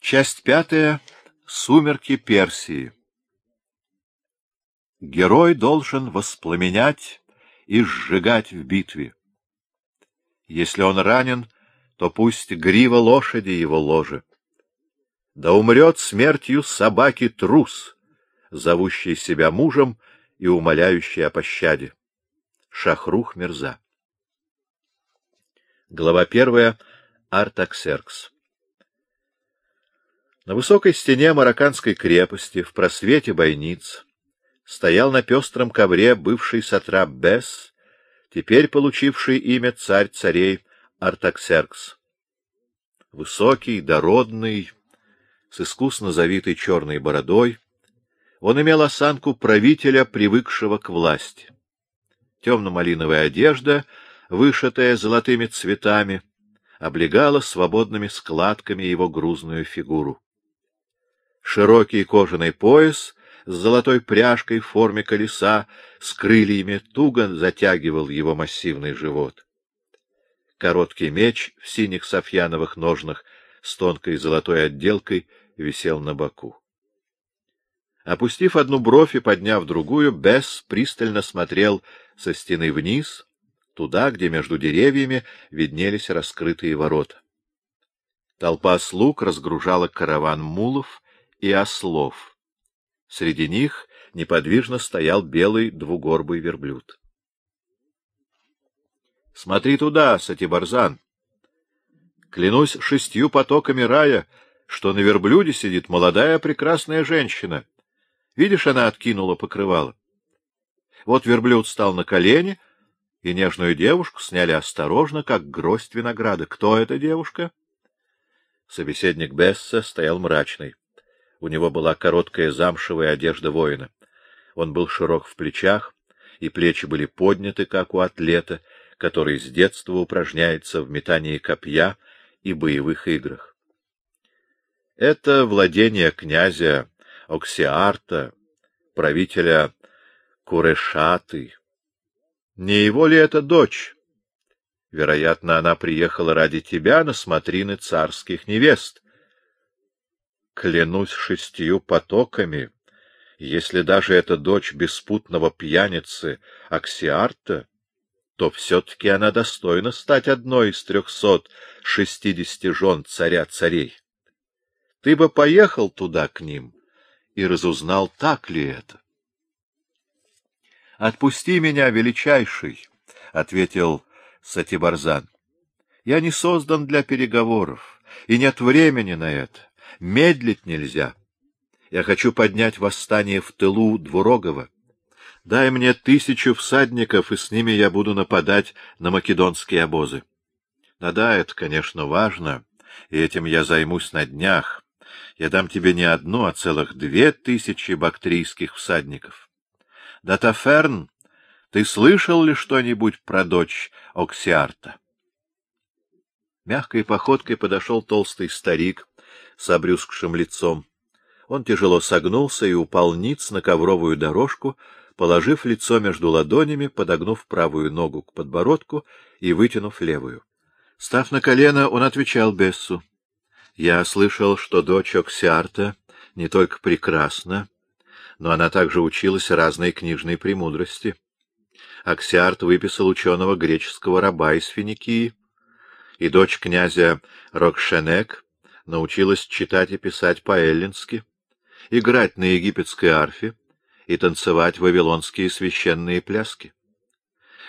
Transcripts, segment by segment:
Часть пятая. Сумерки Персии. Герой должен воспламенять и сжигать в битве. Если он ранен, то пусть грива лошади его ложе. Да умрет смертью собаки трус, зовущий себя мужем и умоляющий о пощаде. Шахрух Мирза. Глава первая. Артаксеркс. На высокой стене марокканской крепости, в просвете бойниц, стоял на пестром ковре бывший сатрап Бес, теперь получивший имя царь царей Артаксеркс. Высокий, дородный, с искусно завитой черной бородой, он имел осанку правителя, привыкшего к власти. Темно-малиновая одежда, вышитая золотыми цветами, облегала свободными складками его грузную фигуру. Широкий кожаный пояс с золотой пряжкой в форме колеса с крыльями туго затягивал его массивный живот. Короткий меч в синих софьяновых ножнах с тонкой золотой отделкой висел на боку. Опустив одну бровь и подняв другую, Бесс пристально смотрел со стены вниз, туда, где между деревьями виднелись раскрытые ворота. Толпа слуг разгружала караван мулов и ослов. Среди них неподвижно стоял белый двугорбый верблюд. — Смотри туда, Сатибарзан! Клянусь шестью потоками рая, что на верблюде сидит молодая прекрасная женщина. Видишь, она откинула покрывало. Вот верблюд стал на колени, и нежную девушку сняли осторожно, как гроздь винограда. Кто эта девушка? Собеседник Бесса стоял мрачный. У него была короткая замшевая одежда воина. Он был широк в плечах, и плечи были подняты, как у атлета, который с детства упражняется в метании копья и боевых играх. Это владение князя Оксиарта, правителя Курешаты. Не его ли это дочь? Вероятно, она приехала ради тебя на смотрины царских невест клянусь шестью потоками, если даже это дочь беспутного пьяницы Аксиарта, то все-таки она достойна стать одной из трехсот шестидесяти жен царя-царей. Ты бы поехал туда к ним и разузнал, так ли это. — Отпусти меня, величайший, — ответил Сатибарзан. — Я не создан для переговоров, и нет времени на это. Медлить нельзя. Я хочу поднять восстание в тылу Двурогова. Дай мне тысячу всадников, и с ними я буду нападать на македонские обозы. Да-да, это, конечно, важно, и этим я займусь на днях. Я дам тебе не одну, а целых две тысячи бактрийских всадников. Датаферн, ты слышал ли что-нибудь про дочь Оксиарта? Мягкой походкой подошел толстый старик с обрюзгшим лицом. Он тяжело согнулся и упал ниц на ковровую дорожку, положив лицо между ладонями, подогнув правую ногу к подбородку и вытянув левую. Став на колено, он отвечал Бессу. — Я слышал, что дочь Оксиарта не только прекрасна, но она также училась разной книжной премудрости. Оксиарт выписал ученого греческого раба из Финикии, и дочь князя Рокшенек научилась читать и писать по-эллински, играть на египетской арфе и танцевать вавилонские священные пляски.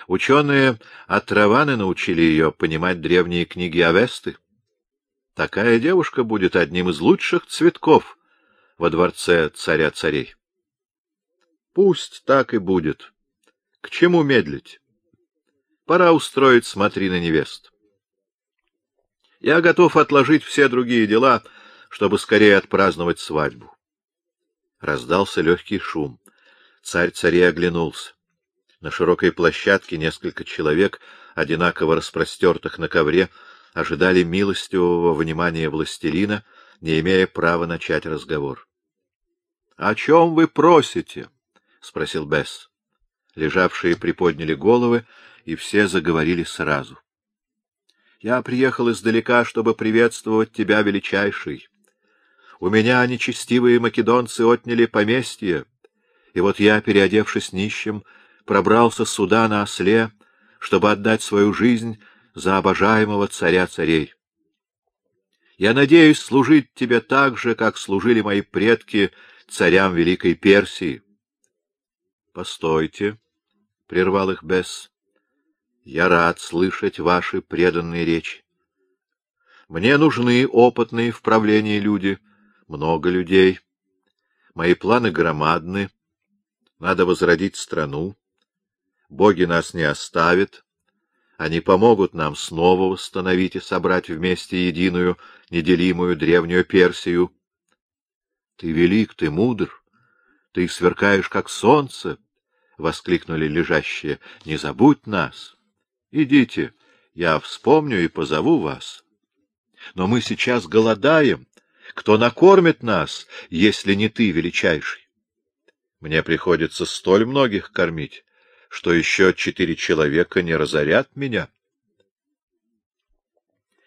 Ученые от Раваны научили ее понимать древние книги Авесты. Такая девушка будет одним из лучших цветков во дворце царя-царей. Пусть так и будет. К чему медлить? Пора устроить смотри на невест. Я готов отложить все другие дела, чтобы скорее отпраздновать свадьбу. Раздался легкий шум. Царь царей оглянулся. На широкой площадке несколько человек, одинаково распростертых на ковре, ожидали милостивого внимания властелина, не имея права начать разговор. — О чем вы просите? — спросил Бесс. Лежавшие приподняли головы, и все заговорили сразу. Я приехал издалека, чтобы приветствовать тебя, величайший. У меня нечестивые македонцы отняли поместье, и вот я, переодевшись нищим, пробрался сюда на осле, чтобы отдать свою жизнь за обожаемого царя царей. Я надеюсь служить тебе так же, как служили мои предки царям Великой Персии. — Постойте, — прервал их Бесс, — я рад слышать ваши преданные речи. Мне нужны опытные в правлении люди, много людей. Мои планы громадны, надо возродить страну. Боги нас не оставят, они помогут нам снова восстановить и собрать вместе единую, неделимую древнюю Персию. Ты велик, ты мудр, ты сверкаешь, как солнце, — воскликнули лежащие. — Не забудь нас. Идите, я вспомню и позову вас. Но мы сейчас голодаем. Кто накормит нас, если не ты, величайший? Мне приходится столь многих кормить, что еще четыре человека не разорят меня.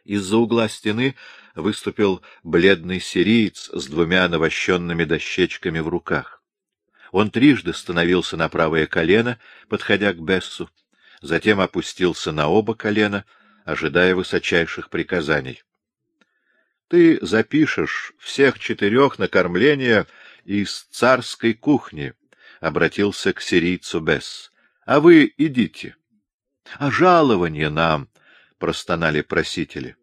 Из-за угла стены выступил бледный сириец с двумя навощенными дощечками в руках. Он трижды становился на правое колено, подходя к Бессу, затем опустился на оба колена, ожидая высочайших приказаний. — Ты запишешь всех четырех на кормление из царской кухни, — обратился к сирийцу Бесс. — А вы идите. — А жалование нам, — простонали просители.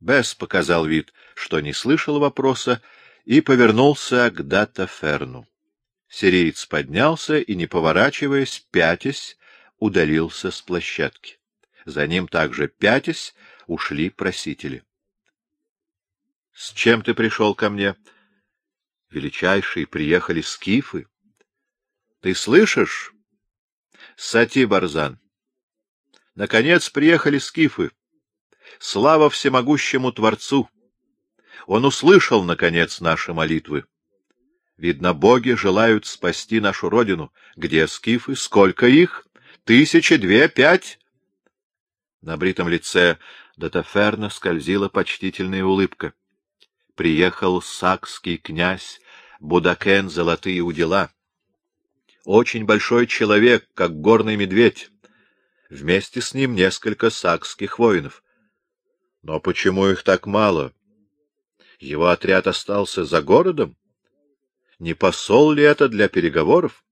Бесс показал вид, что не слышал вопроса, и повернулся к Датаферну. Сириец поднялся и, не поворачиваясь, пятясь, удалился с площадки. За ним также пятясь ушли просители. — С чем ты пришел ко мне? — Величайший, приехали скифы. — Ты слышишь? — Сати Барзан. Наконец приехали скифы. Слава всемогущему Творцу! Он услышал, наконец, наши молитвы. Видно, боги желают спасти нашу родину. Где скифы? Сколько их? Тысячи, две, пять? На бритом лице Датаферна скользила почтительная улыбка. Приехал сакский князь Будакен Золотые удила. Очень большой человек, как горный медведь. Вместе с ним несколько сакских воинов. Но почему их так мало? Его отряд остался за городом? Не посол ли это для переговоров?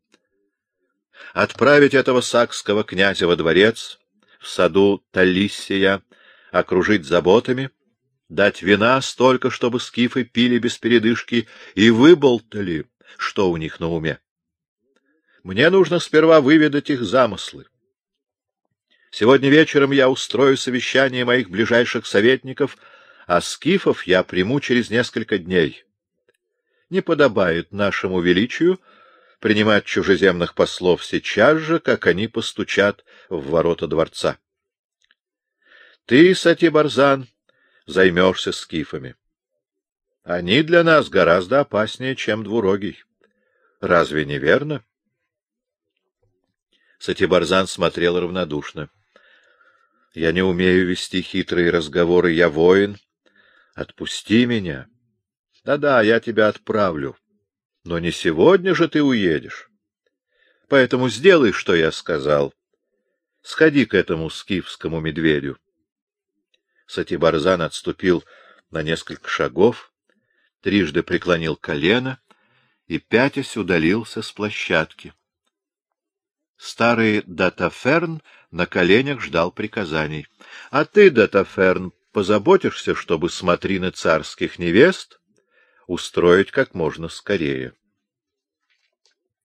Отправить этого сакского князя во дворец, в саду Талиссия, окружить заботами, дать вина столько, чтобы скифы пили без передышки и выболтали, что у них на уме. Мне нужно сперва выведать их замыслы. Сегодня вечером я устрою совещание моих ближайших советников, а скифов я приму через несколько дней не подобает нашему величию принимать чужеземных послов сейчас же, как они постучат в ворота дворца. Ты, Сати Барзан, займешься скифами. Они для нас гораздо опаснее, чем двурогий. Разве не верно? Сатибарзан смотрел равнодушно. — Я не умею вести хитрые разговоры, я воин. Отпусти меня. Да-да, я тебя отправлю. Но не сегодня же ты уедешь. Поэтому сделай, что я сказал. Сходи к этому скифскому медведю. Сатибарзан отступил на несколько шагов, трижды преклонил колено и, пятясь, удалился с площадки. Старый Датаферн на коленях ждал приказаний. — А ты, Датаферн, позаботишься, чтобы смотрины царских невест устроить как можно скорее.